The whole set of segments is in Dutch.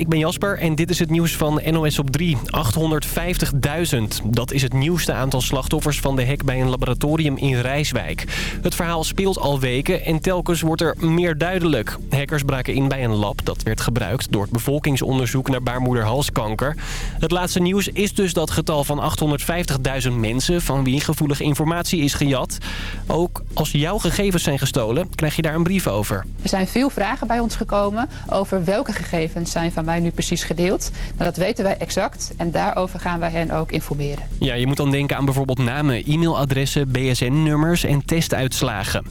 ik ben Jasper en dit is het nieuws van NOS op 3. 850.000, dat is het nieuwste aantal slachtoffers van de hek bij een laboratorium in Rijswijk. Het verhaal speelt al weken en telkens wordt er meer duidelijk. Hackers braken in bij een lab dat werd gebruikt door het bevolkingsonderzoek naar baarmoederhalskanker. Het laatste nieuws is dus dat getal van 850.000 mensen van wie gevoelige informatie is gejat. Ook als jouw gegevens zijn gestolen, krijg je daar een brief over. Er zijn veel vragen bij ons gekomen over welke gegevens zijn van mij nu precies gedeeld. Nou, dat weten wij exact en daarover gaan wij hen ook informeren. Ja, je moet dan denken aan bijvoorbeeld namen, e-mailadressen, BSN-nummers en testuitslagen.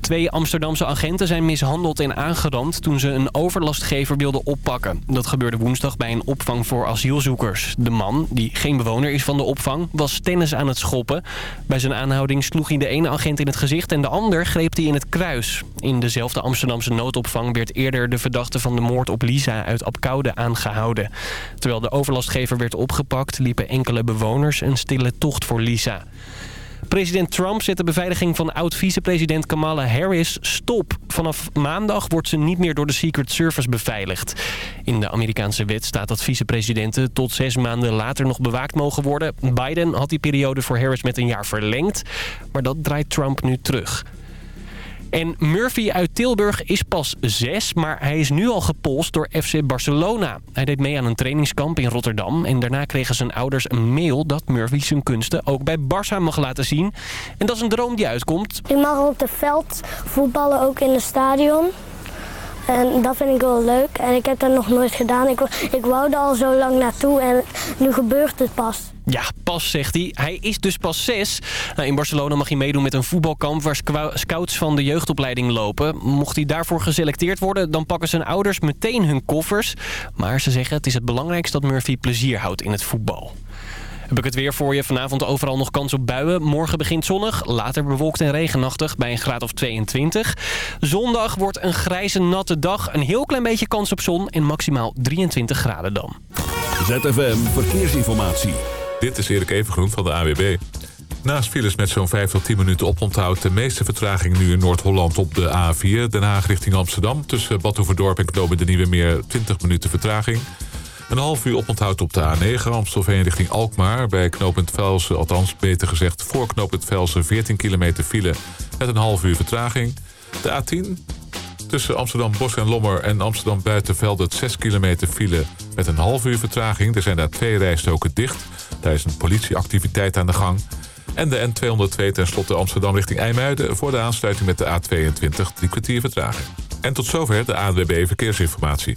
Twee Amsterdamse agenten zijn mishandeld en aangerand toen ze een overlastgever wilden oppakken. Dat gebeurde woensdag bij een opvang voor asielzoekers. De man, die geen bewoner is van de opvang, was tennis aan het schoppen. Bij zijn aanhouding sloeg hij de ene agent in het gezicht en de ander greep hij in het kruis. In dezelfde Amsterdamse noodopvang werd eerder de verdachte van de moord op Lisa uit Apkoude aangehouden. Terwijl de overlastgever werd opgepakt liepen enkele bewoners een stille tocht voor Lisa. President Trump zet de beveiliging van oud-vicepresident Kamala Harris stop. Vanaf maandag wordt ze niet meer door de Secret Service beveiligd. In de Amerikaanse wet staat dat vicepresidenten tot zes maanden later nog bewaakt mogen worden. Biden had die periode voor Harris met een jaar verlengd. Maar dat draait Trump nu terug. En Murphy uit Tilburg is pas zes, maar hij is nu al gepolst door FC Barcelona. Hij deed mee aan een trainingskamp in Rotterdam. En daarna kregen zijn ouders een mail dat Murphy zijn kunsten ook bij Barça mag laten zien. En dat is een droom die uitkomt. Ik mag op het veld voetballen, ook in het stadion. En dat vind ik wel leuk. En ik heb dat nog nooit gedaan. Ik, ik wou er al zo lang naartoe en nu gebeurt het pas. Ja, pas, zegt hij. Hij is dus pas zes. Nou, in Barcelona mag hij meedoen met een voetbalkamp waar scouts van de jeugdopleiding lopen. Mocht hij daarvoor geselecteerd worden, dan pakken zijn ouders meteen hun koffers. Maar ze zeggen het is het belangrijkste dat Murphy plezier houdt in het voetbal. Heb ik het weer voor je. Vanavond overal nog kans op buien. Morgen begint zonnig, later bewolkt en regenachtig bij een graad of 22. Zondag wordt een grijze natte dag. Een heel klein beetje kans op zon en maximaal 23 graden dan. ZFM Verkeersinformatie. Dit is Erik Evengroen van de AWB. Naast files met zo'n 5 tot 10 minuten oponthoud... de meeste vertraging nu in Noord-Holland op de A4... Den Haag richting Amsterdam. Tussen Badhoevedorp en Knopen de Nieuwe Meer 20 minuten vertraging. Een half uur oponthoud op de A9 Amstelveen richting Alkmaar... bij knooppunt Velsen, althans beter gezegd voor knooppunt Velsen... 14 kilometer file met een half uur vertraging. De A10 tussen Amsterdam Bos en Lommer en Amsterdam Buitenveldert 6 kilometer file met een half uur vertraging. Er zijn daar twee rijstoken dicht. Daar is een politieactiviteit aan de gang. En de N202 ten slotte Amsterdam richting IJmuiden... voor de aansluiting met de A22, drie kwartier vertraging. En tot zover de ANWB Verkeersinformatie.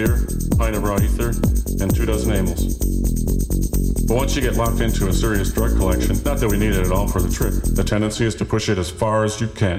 Beer, pint of raw ether, and two dozen amyls. But once you get locked into a serious drug collection, not that we need it at all for the trip, the tendency is to push it as far as you can.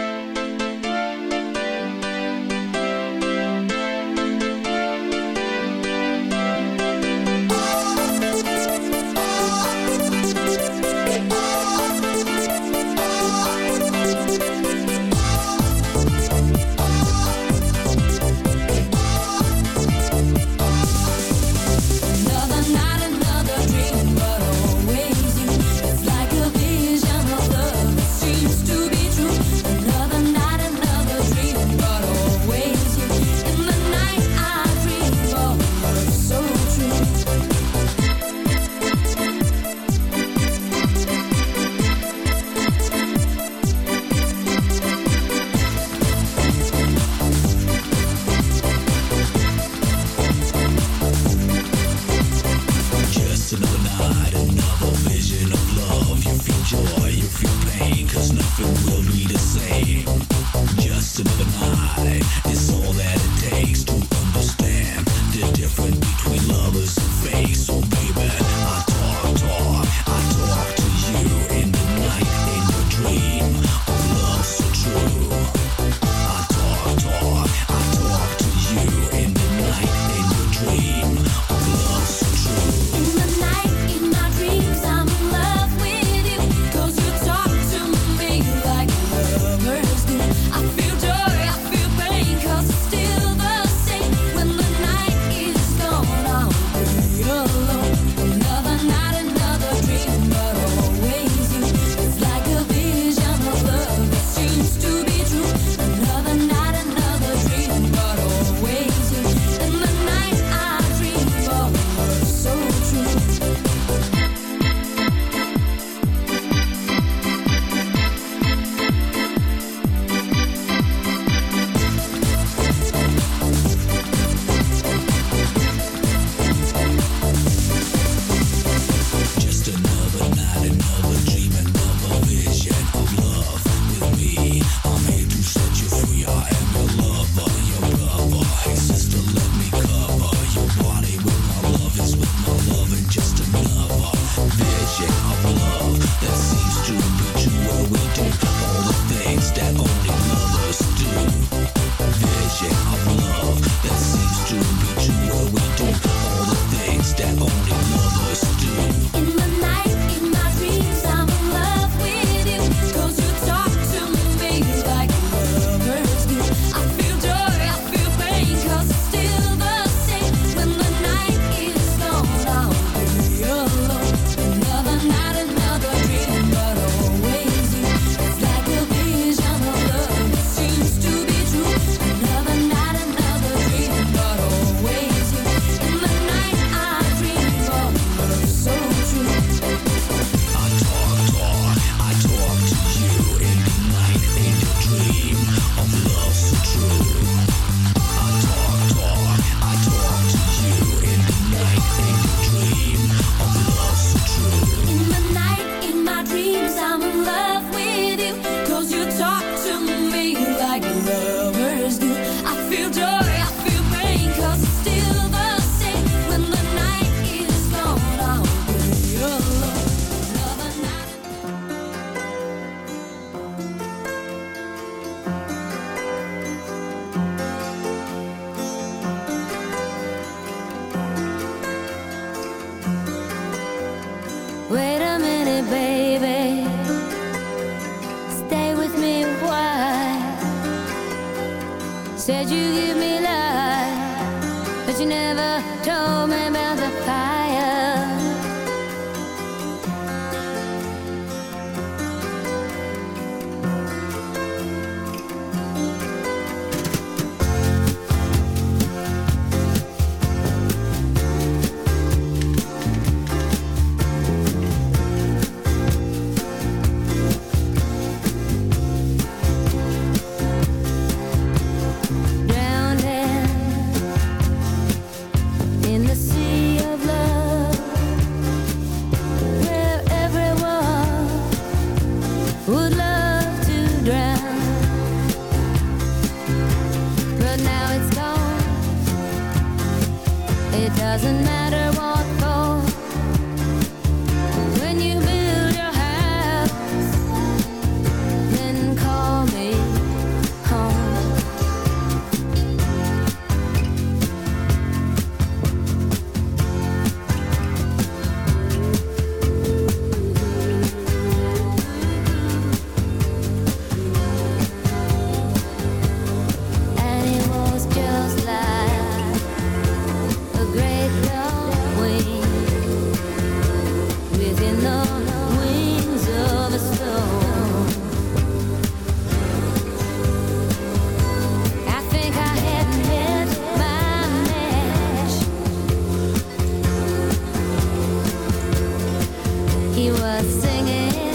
baby. Stay with me a while. Said you give me. he was singing.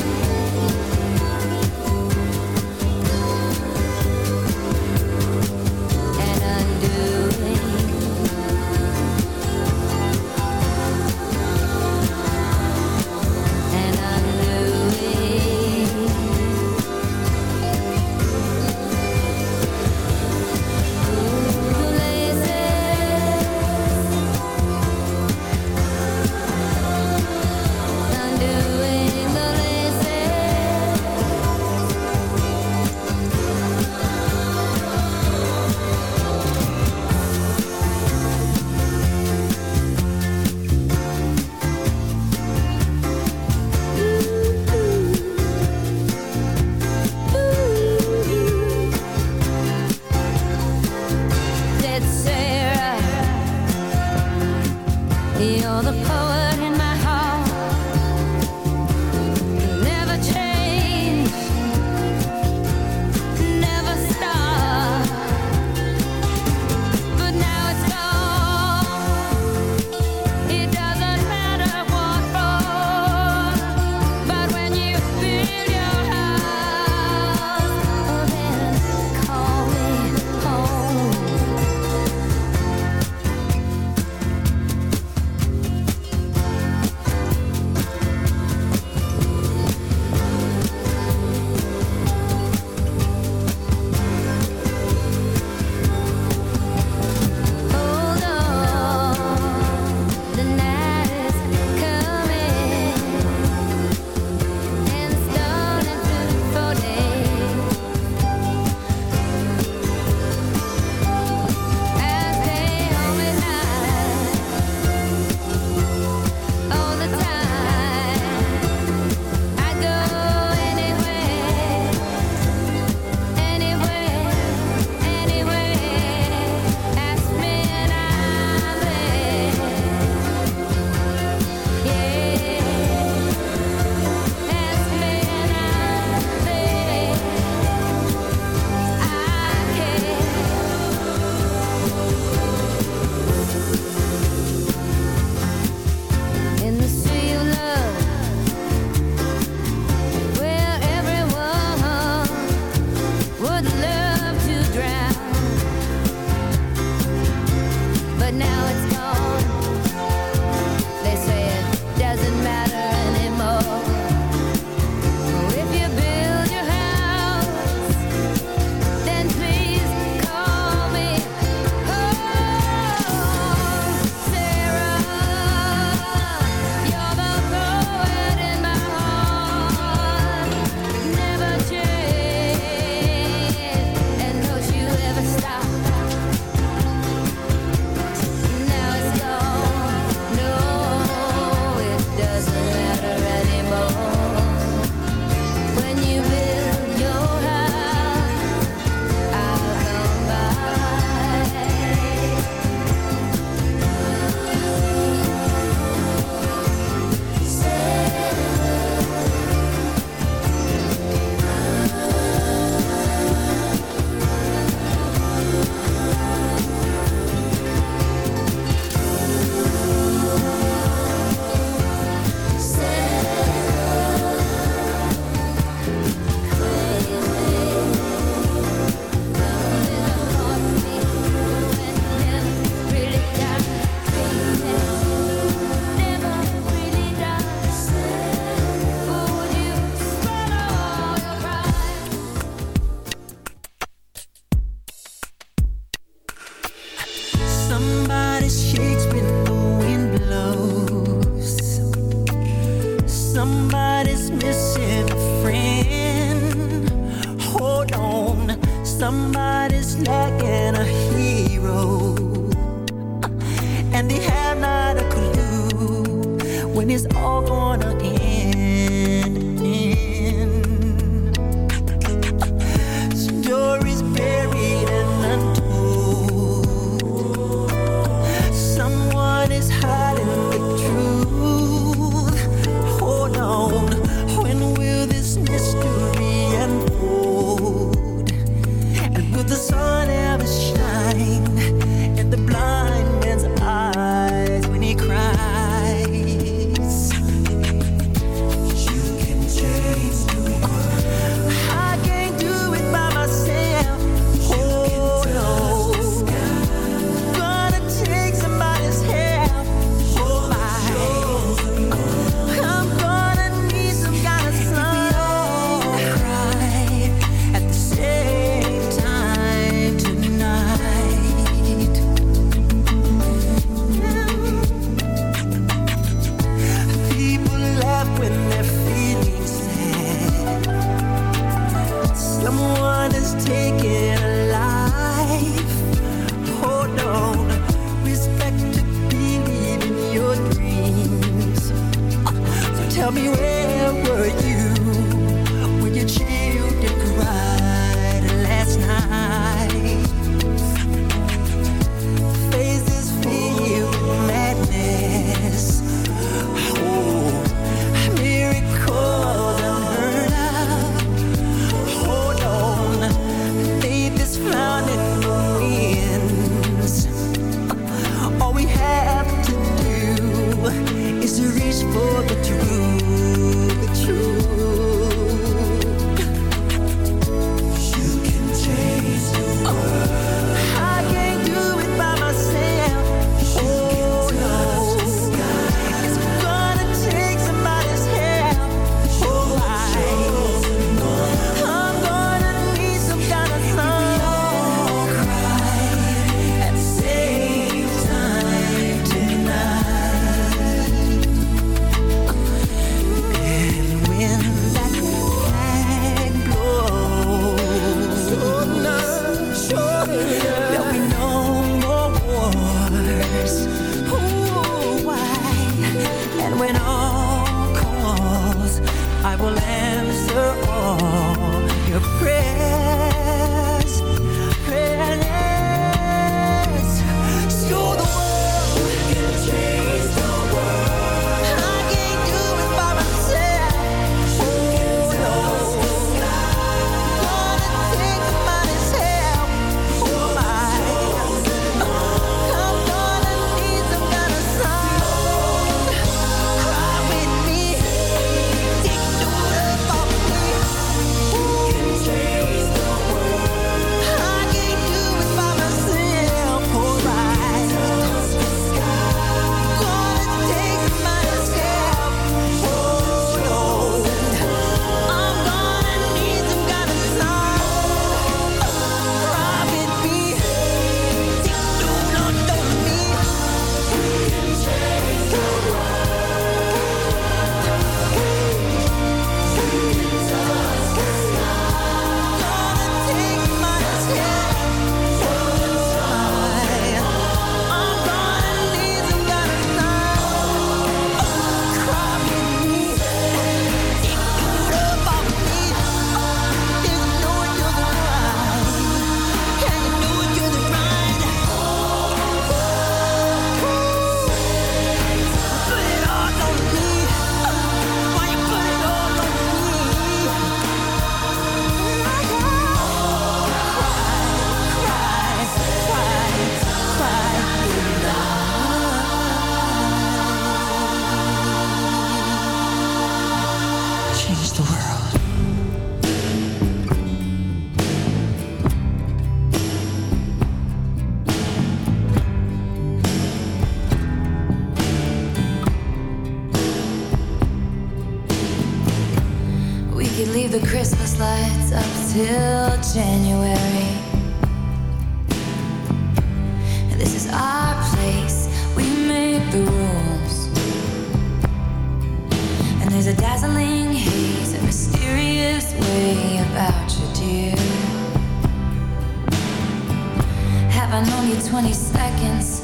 20 seconds,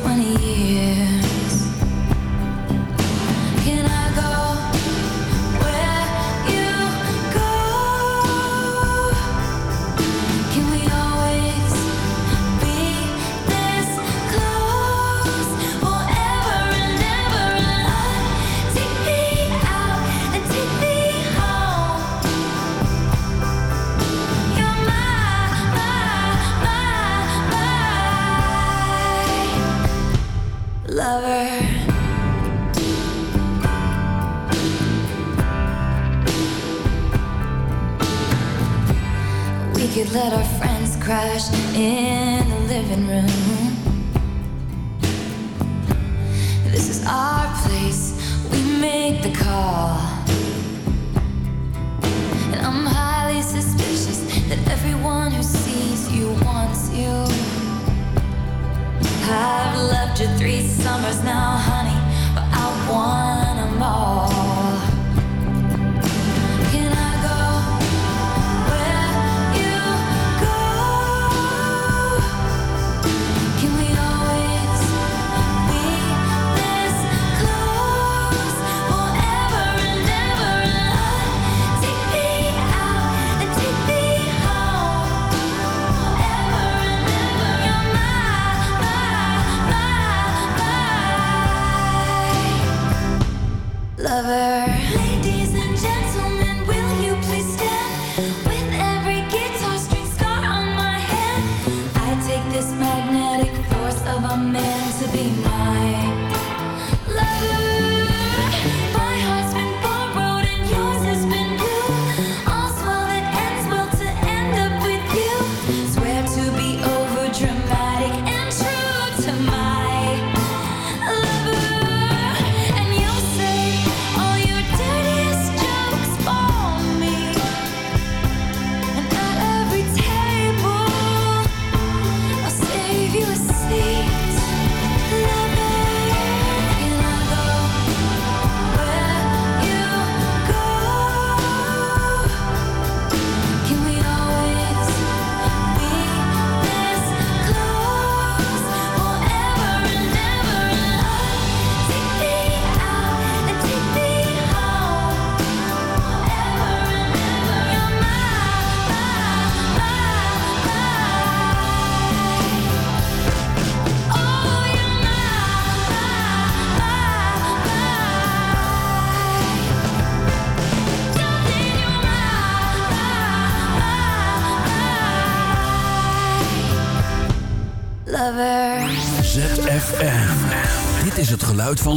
20 years. in the living room.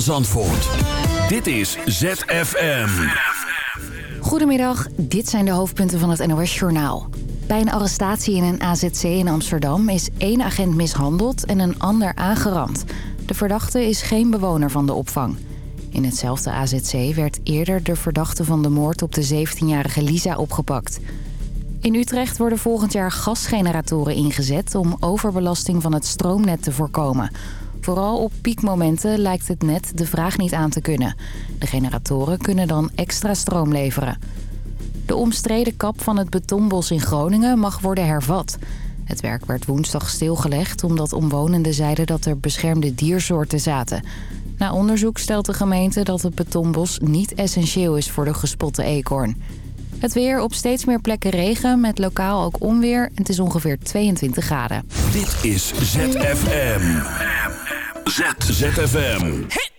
Zandvoort. Dit is ZFM. Goedemiddag, dit zijn de hoofdpunten van het NOS-journaal. Bij een arrestatie in een AZC in Amsterdam is één agent mishandeld en een ander aangerand. De verdachte is geen bewoner van de opvang. In hetzelfde AZC werd eerder de verdachte van de moord op de 17-jarige Lisa opgepakt. In Utrecht worden volgend jaar gasgeneratoren ingezet om overbelasting van het stroomnet te voorkomen. Vooral op piekmomenten lijkt het net de vraag niet aan te kunnen. De generatoren kunnen dan extra stroom leveren. De omstreden kap van het betonbos in Groningen mag worden hervat. Het werk werd woensdag stilgelegd omdat omwonenden zeiden dat er beschermde diersoorten zaten. Na onderzoek stelt de gemeente dat het betonbos niet essentieel is voor de gespotte eekhoorn. Het weer op steeds meer plekken regen met lokaal ook onweer. Het is ongeveer 22 graden. Dit is ZFM. ZFM. Hit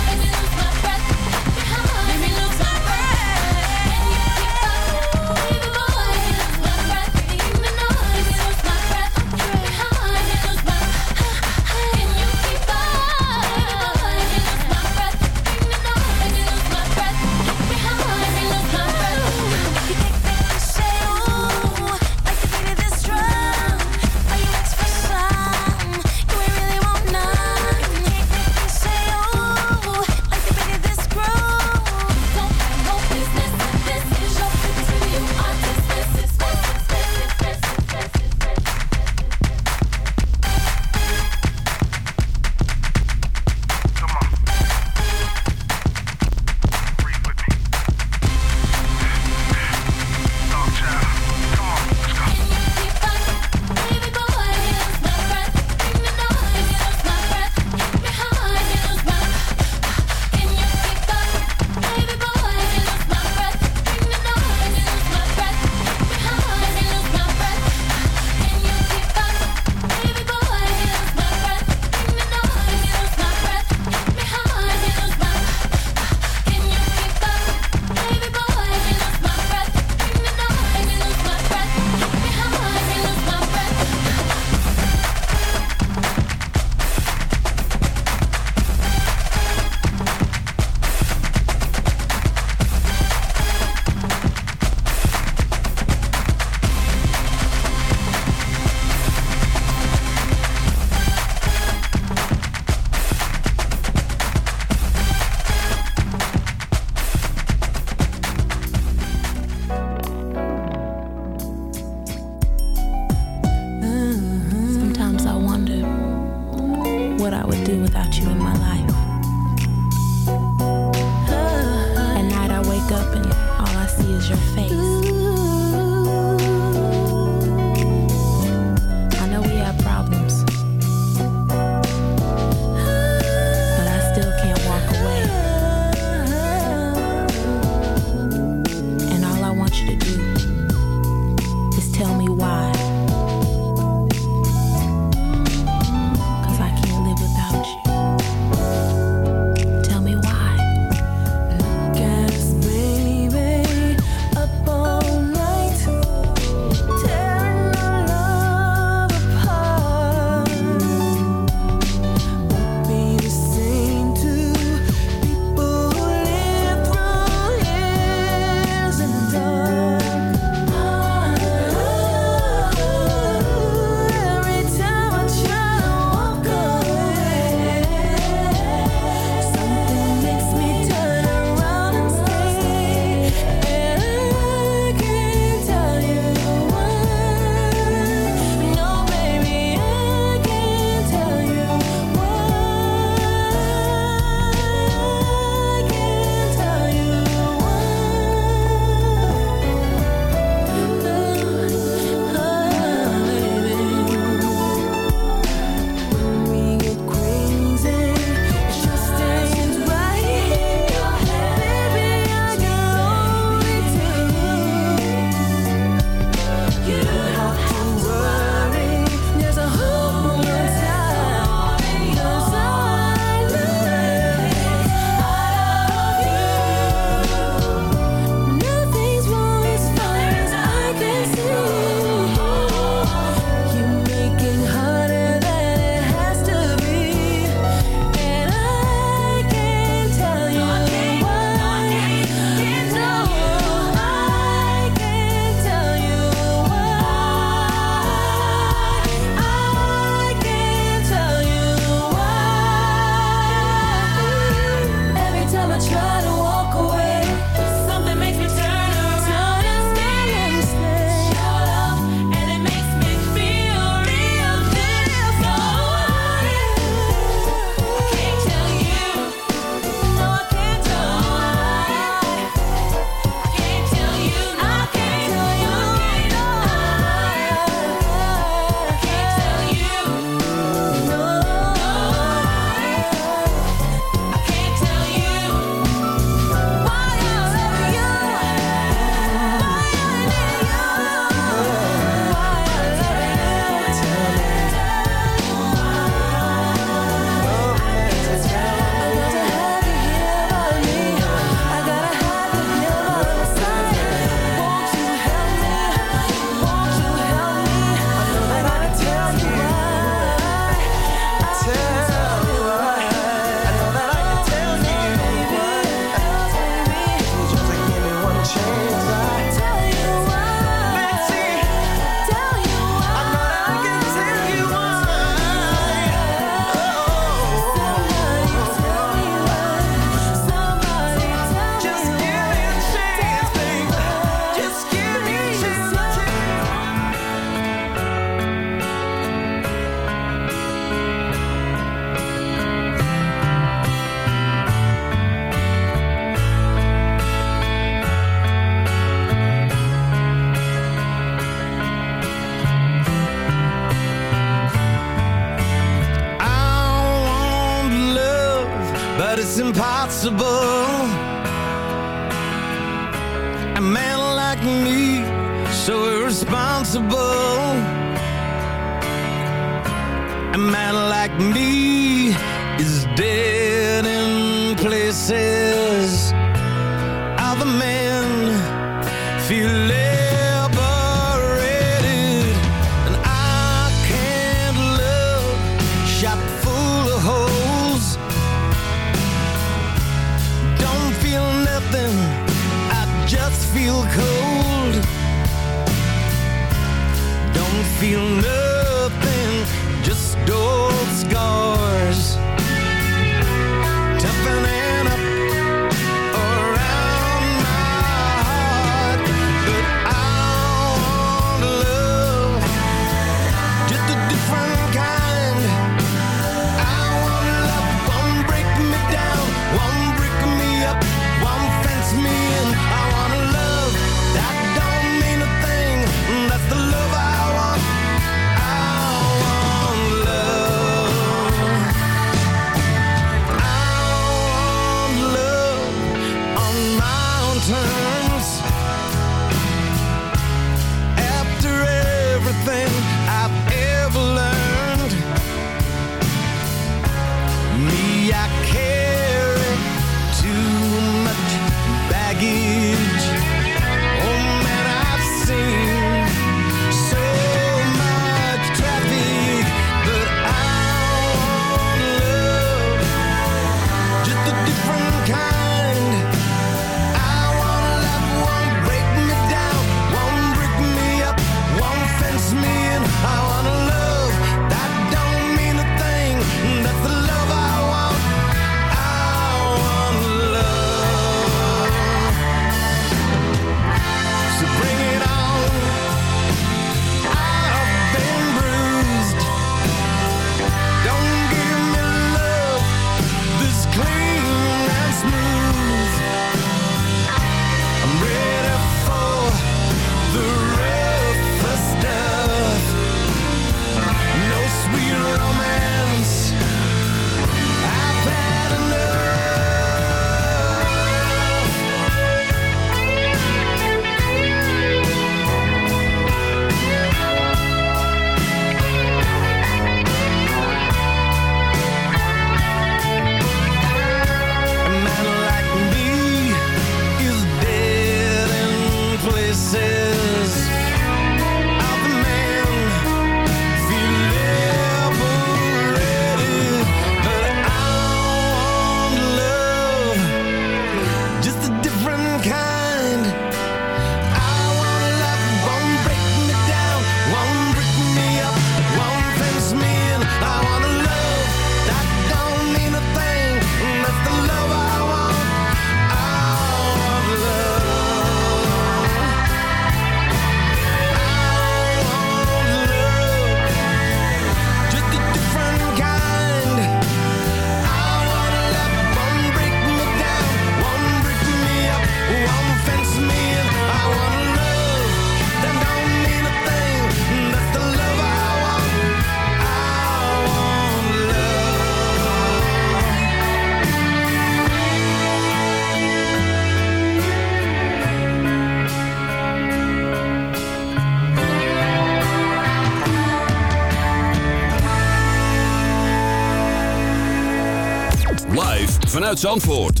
Zandvoort.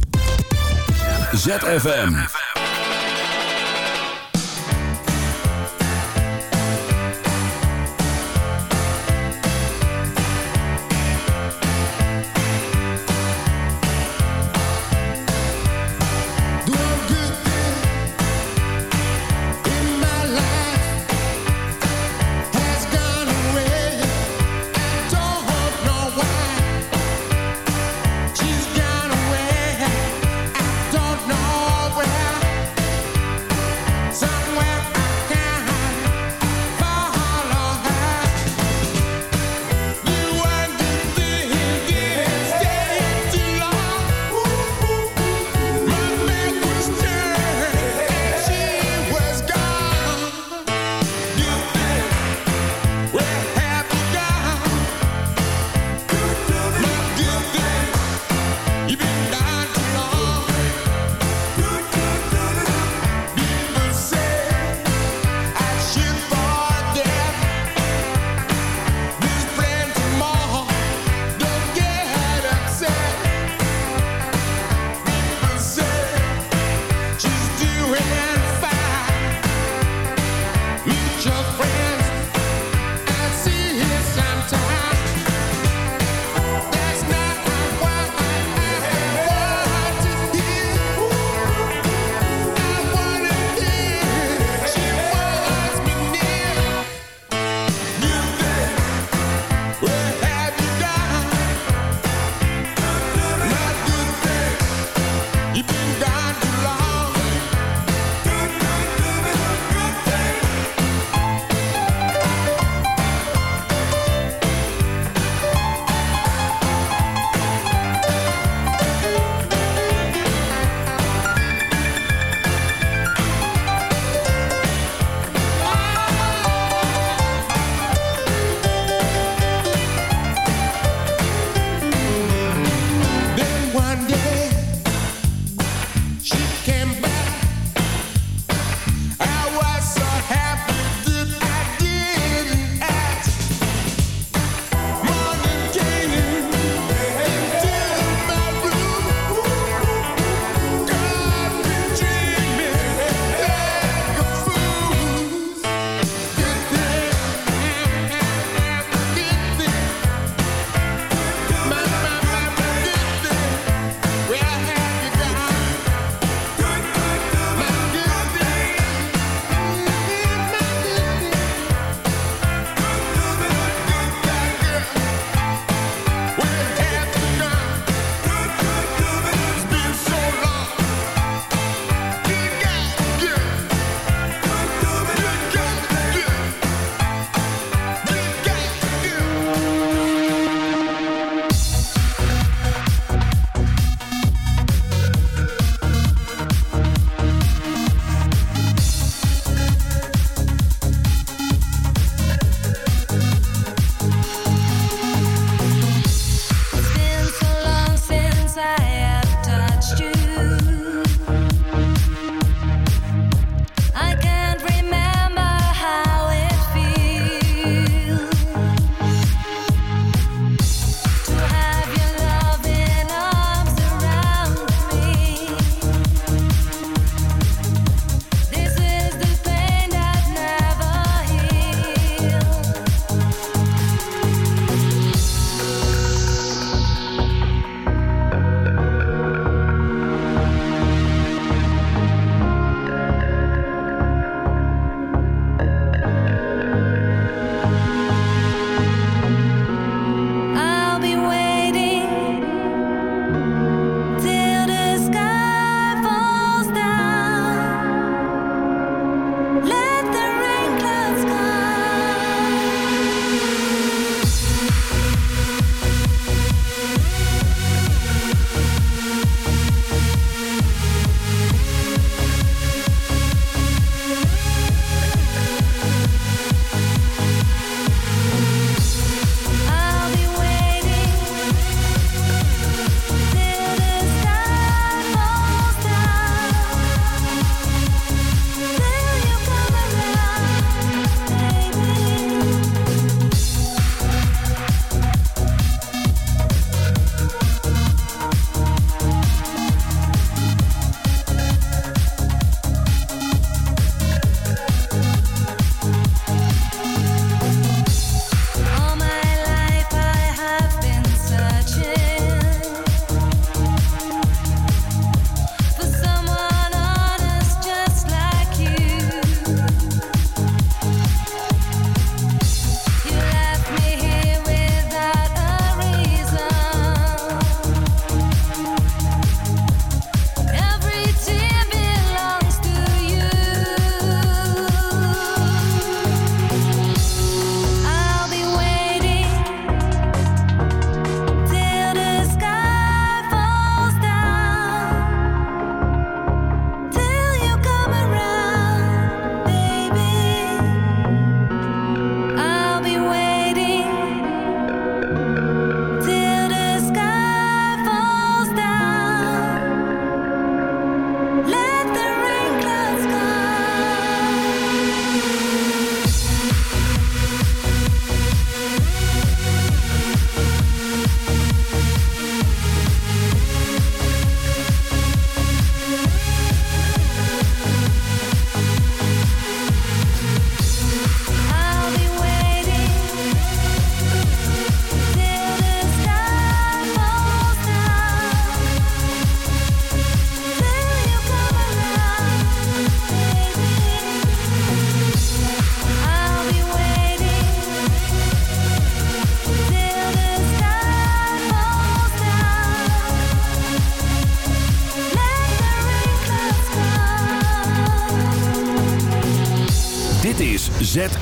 ZFM.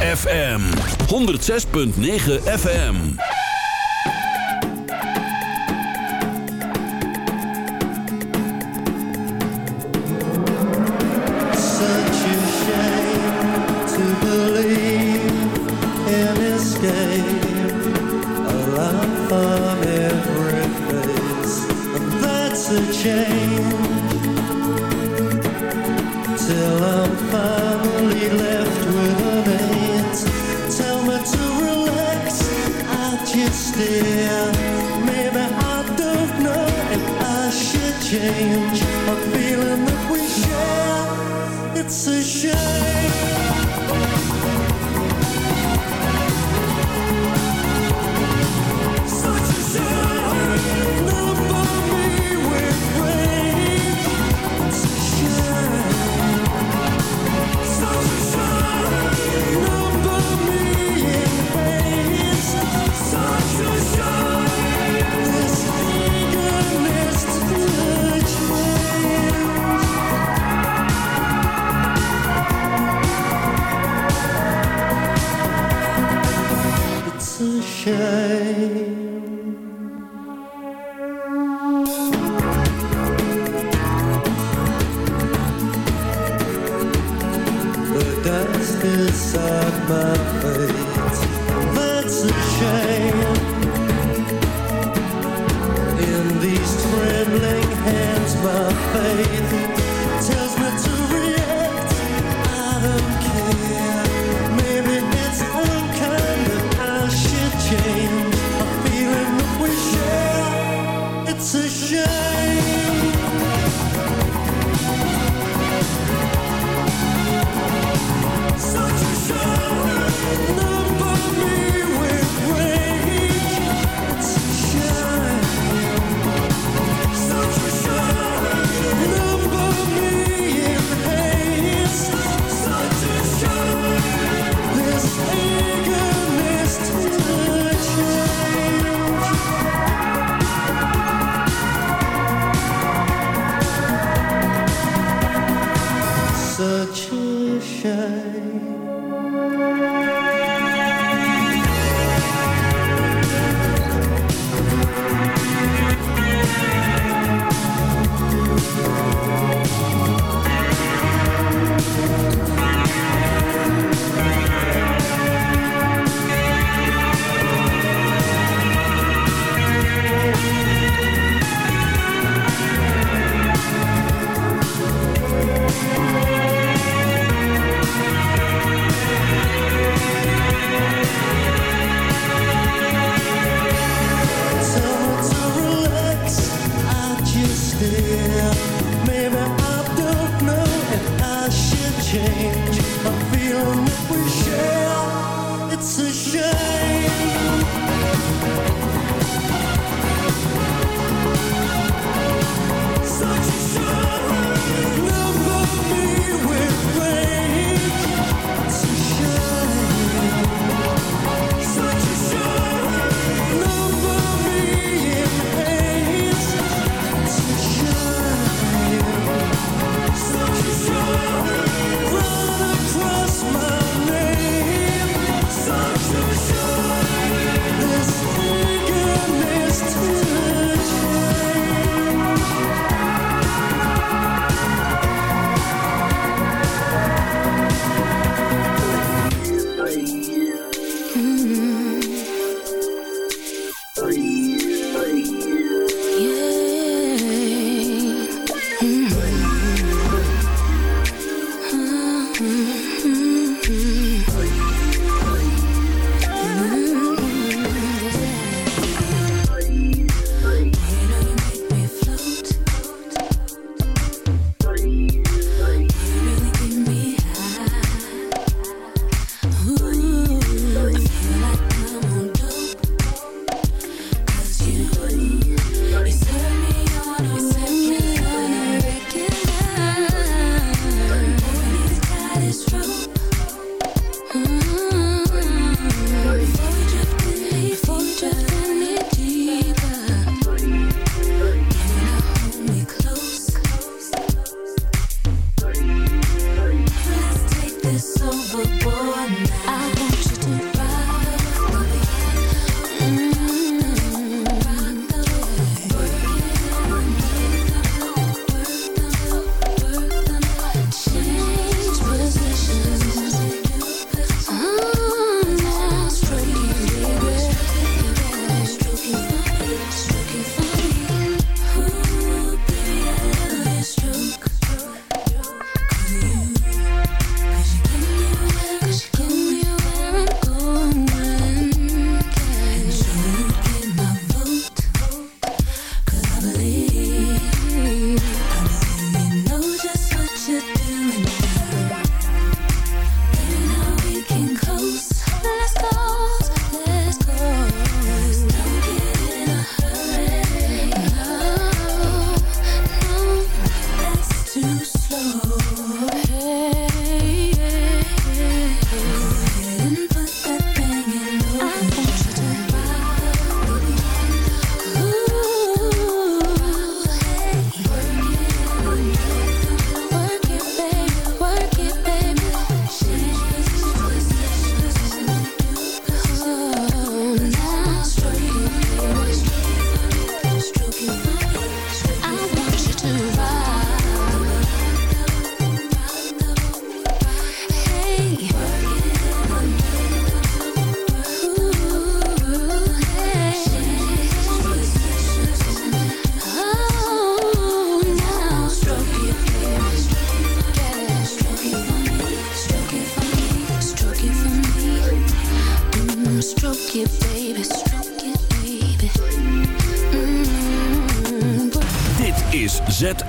ZFM 106.9 FM.